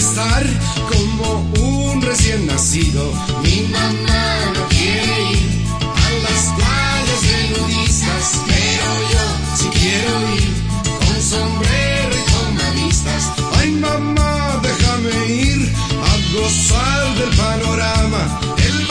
estar como un recién nacido. Mi mamá no quiere ir a las playas de nudistas, pero yo sí quiero ir con sombrero y tomavistas. Ay mamá, déjame ir a gozar del panorama. El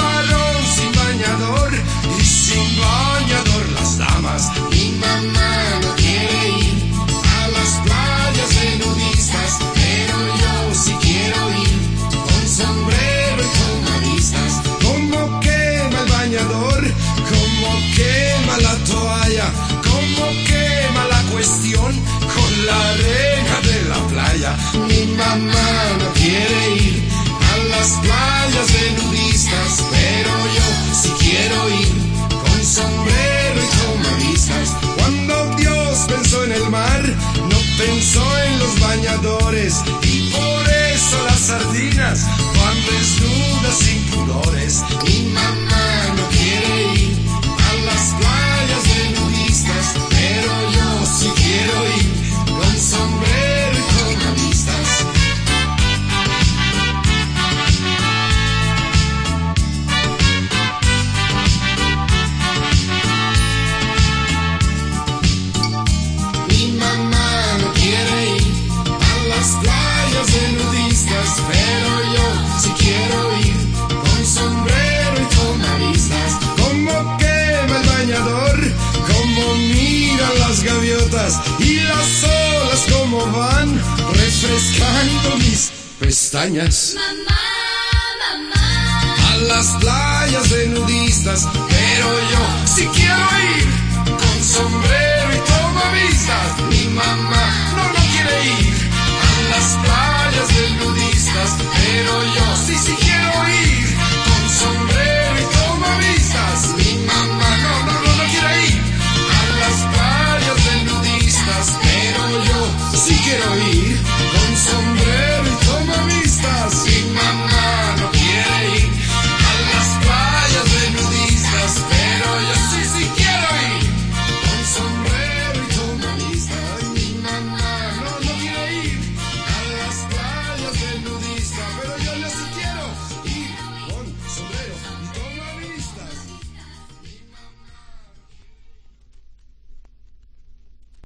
Mi mamá no quiere ir a las playas de nudistas, pero yo sí quiero ir con sombrero y tomavistas. Cuando Dios pensó en el mar, no pensó en los bañadores y por eso las sardinas y las olas como van refrescando mis pestañas. Mamá, mamá, A las playas de nudistas,